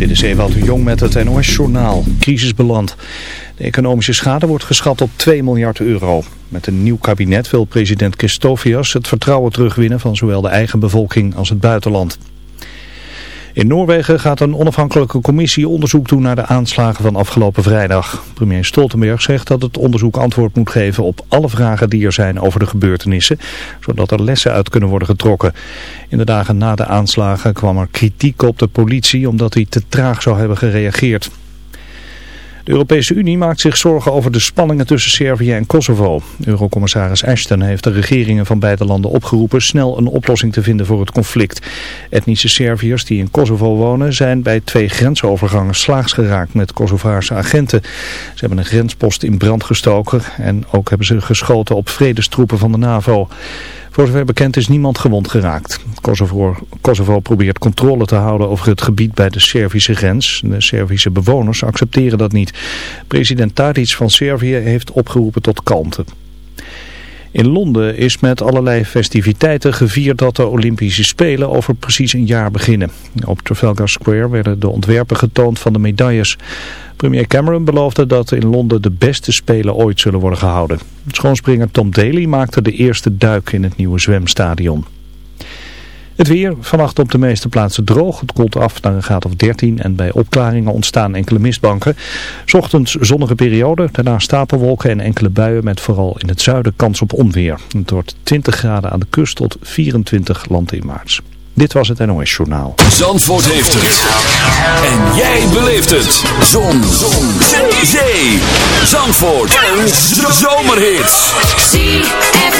Dit is Ewald de Jong met het NOS-journaal. Crisisbeland. De economische schade wordt geschat op 2 miljard euro. Met een nieuw kabinet wil president Christofias het vertrouwen terugwinnen van zowel de eigen bevolking als het buitenland. In Noorwegen gaat een onafhankelijke commissie onderzoek doen naar de aanslagen van afgelopen vrijdag. Premier Stoltenberg zegt dat het onderzoek antwoord moet geven op alle vragen die er zijn over de gebeurtenissen, zodat er lessen uit kunnen worden getrokken. In de dagen na de aanslagen kwam er kritiek op de politie omdat hij te traag zou hebben gereageerd. De Europese Unie maakt zich zorgen over de spanningen tussen Servië en Kosovo. Eurocommissaris Ashton heeft de regeringen van beide landen opgeroepen snel een oplossing te vinden voor het conflict. Etnische Serviërs die in Kosovo wonen zijn bij twee grensovergangen slaags geraakt met Kosovaarse agenten. Ze hebben een grenspost in brand gestoken en ook hebben ze geschoten op vredestroepen van de NAVO. Voor zover bekend is niemand gewond geraakt. Kosovo, Kosovo probeert controle te houden over het gebied bij de Servische grens. De Servische bewoners accepteren dat niet. President Tadic van Servië heeft opgeroepen tot kalmte. In Londen is met allerlei festiviteiten gevierd dat de Olympische Spelen over precies een jaar beginnen. Op Trafalgar Square werden de ontwerpen getoond van de medailles. Premier Cameron beloofde dat in Londen de beste Spelen ooit zullen worden gehouden. Schoonspringer Tom Daly maakte de eerste duik in het nieuwe zwemstadion. Het weer, vannacht op de meeste plaatsen droog. Het koelt af naar een graad of 13 en bij opklaringen ontstaan enkele mistbanken. Ochtends zonnige periode, daarna stapelwolken en enkele buien met vooral in het zuiden kans op onweer. Het wordt 20 graden aan de kust tot 24 landinwaarts. Dit was het NOS Journaal. Zandvoort heeft het. En jij beleeft het. Zon. Zon. Zee. Zandvoort. Een zomerhit. ZFM.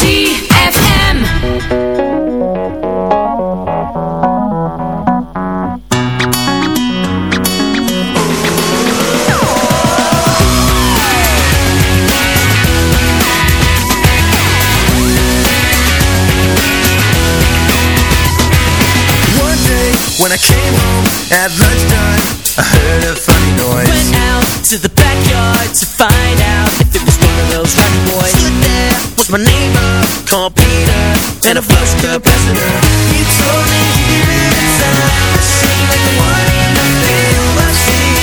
ZFM One day when I came home at lunchtime, I heard a funny noise. Went out to the backyard to find out my neighbor called Peter and a flush capacitor. He told me he lived inside a machine like the one in the film I've seen.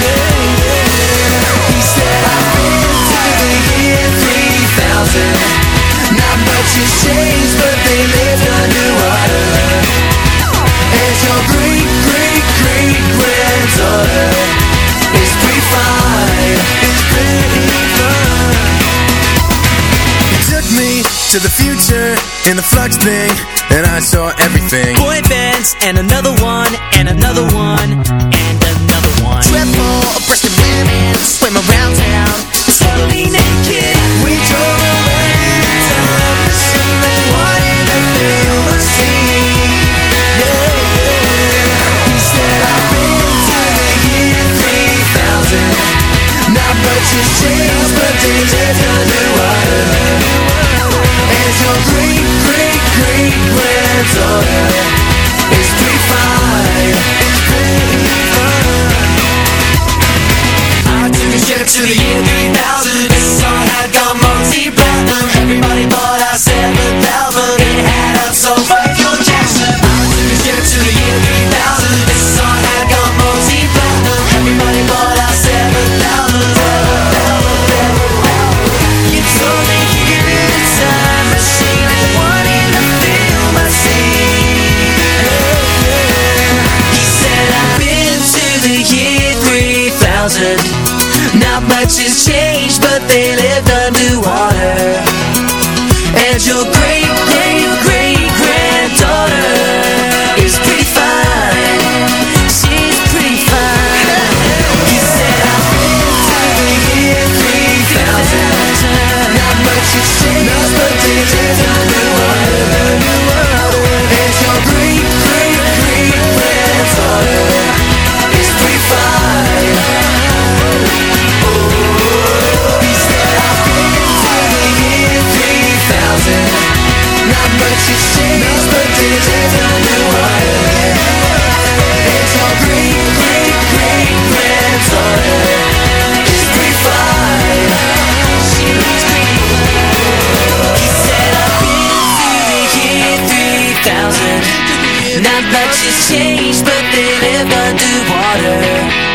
Yeah, yeah. He said I've been to the year 3000. Not much has changed, but they lived underwater. And your great, great, great granddaughter is pretty fine. It's pretty to the future in the flux thing, and I saw everything. Boy bands and another one and another one and another one. Triple breasted women swim around town, totally naked. We drove away in time machine like one in a film Yeah, yeah. He said I've been to the year 3000. Not much has changed, but they lived underwater. And your great, great, great granddaughter. Is pretty fine. I took a trip to the year 3000 This song had gone multi-platinum Everybody bought our Has changed but they lived underwater And your great 3000 Not much has changed but they lived underwater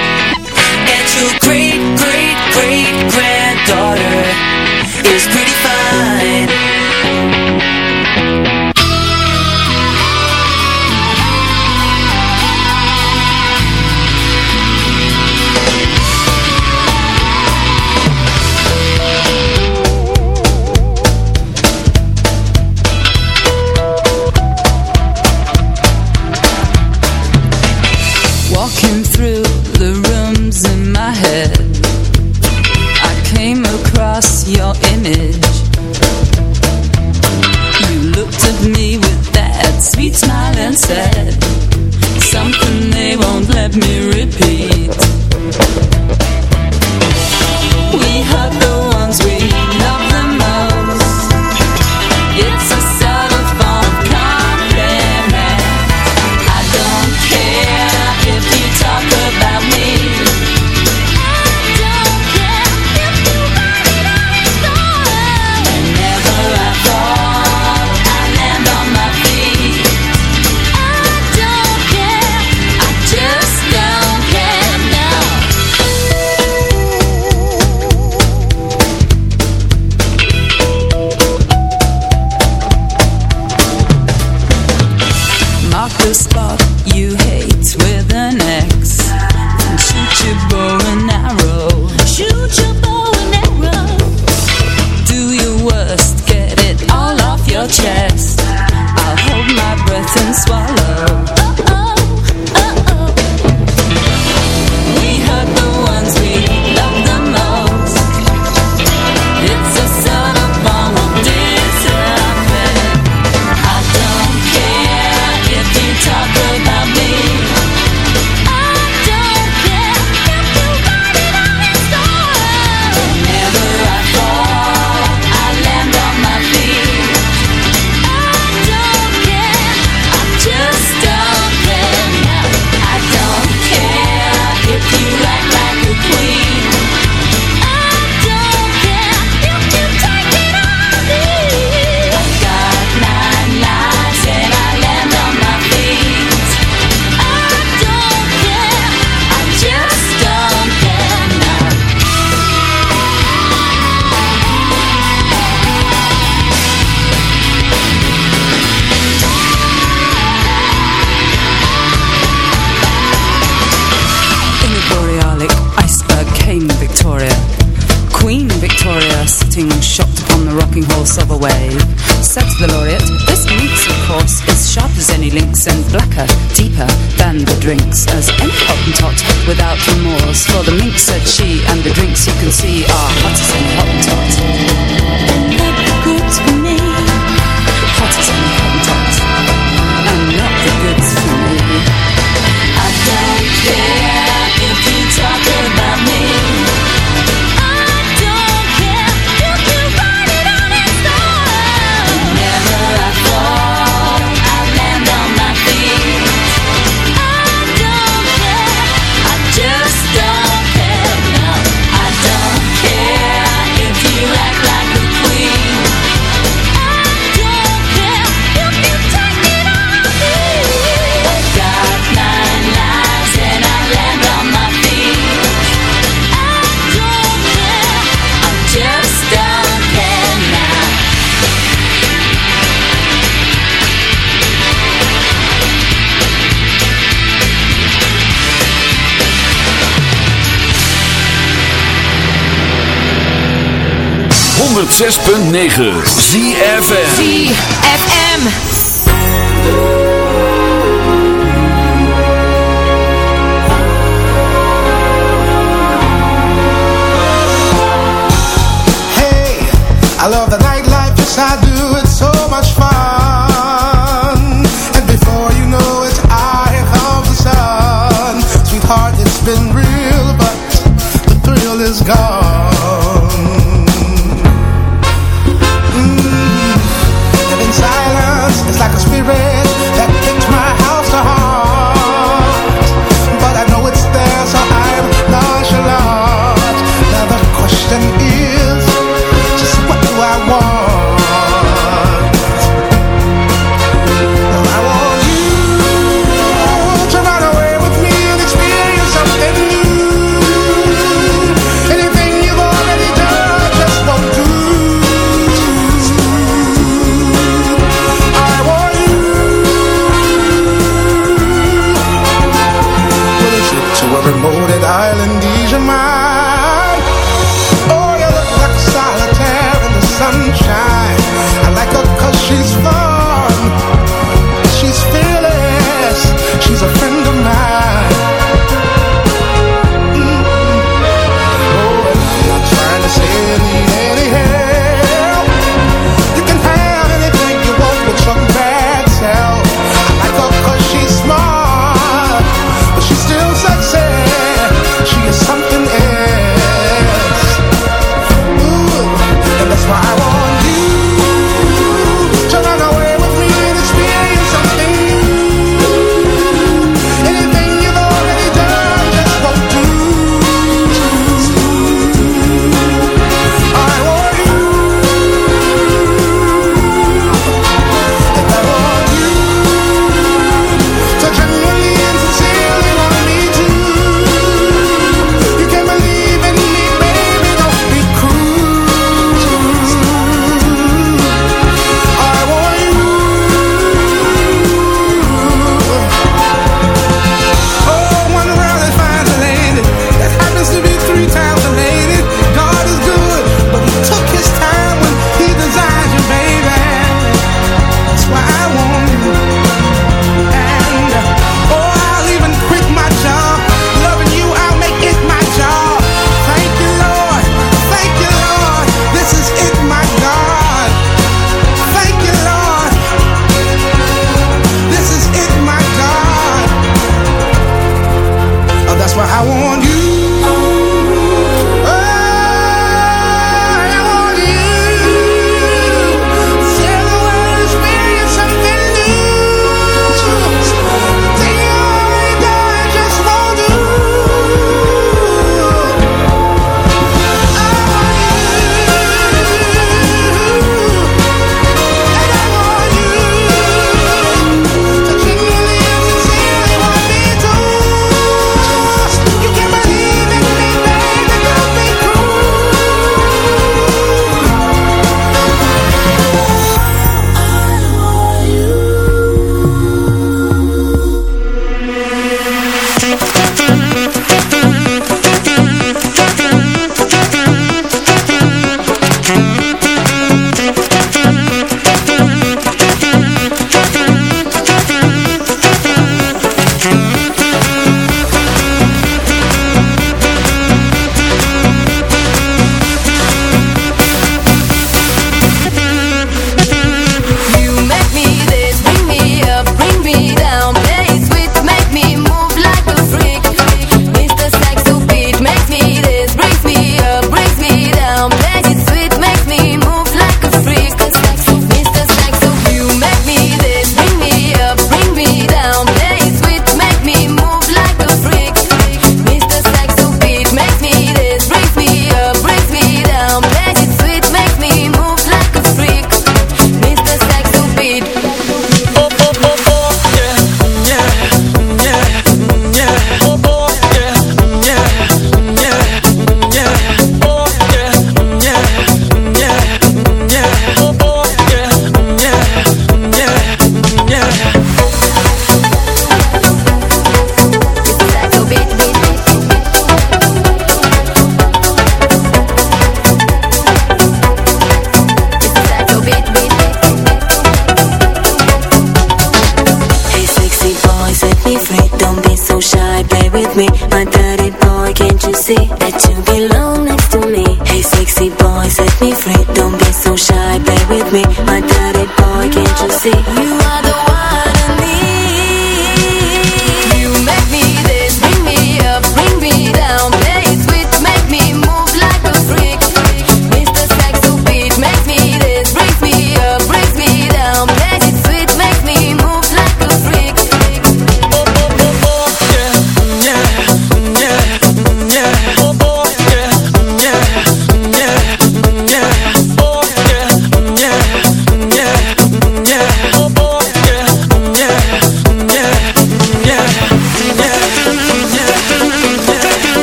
silver wave. Said the laureate, this minx, of course, is sharp as any lynx and blacker, deeper than the drinks, as any hottentot without remorse. For the mink said she, and the drinks you can see are hotter than hottentot. That good for me, hotter 106.9 ZFM ZFM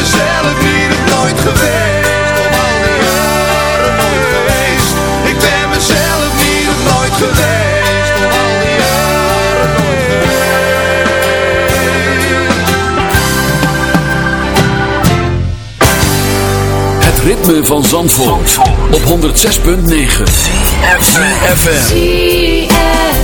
mezelf niet op nooit geweest. Op al die jaren nooit geweest. Ik ben mezelf niet op nooit geweest Op al die jaren nooit geweest Het ritme van Zandvoort, op 106.9 FM.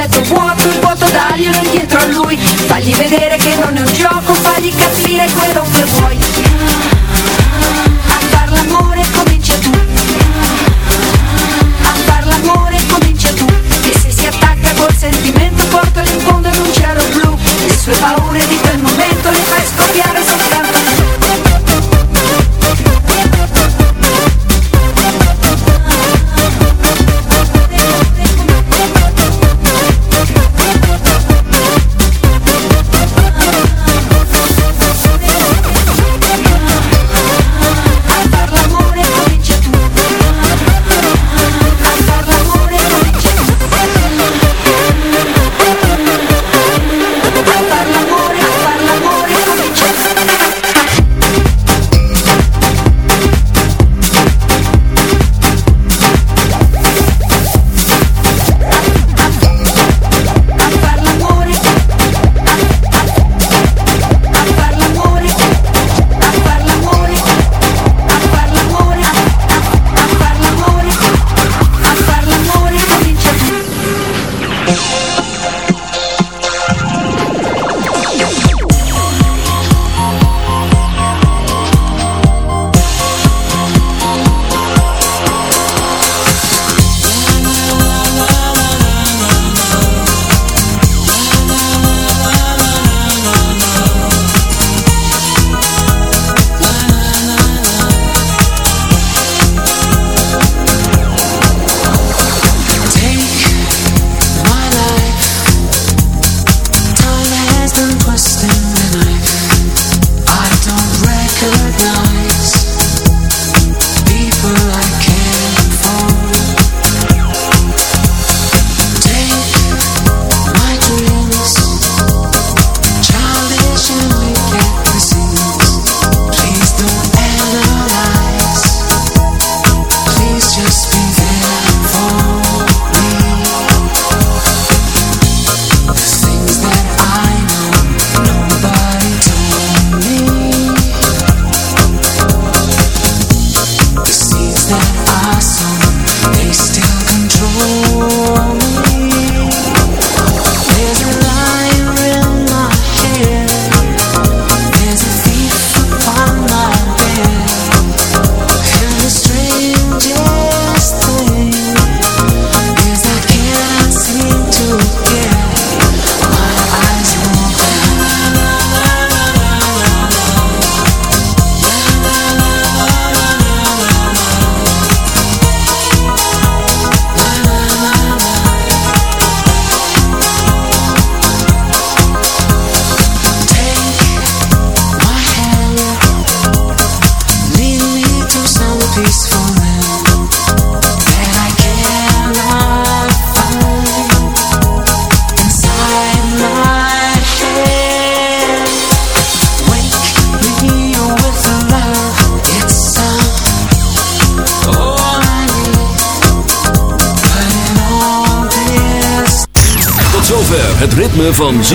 letto vuoto, Un vuoto daglielo indietro a lui. Fagli vedere che non è un gioco, fagli capire quello che vuoi.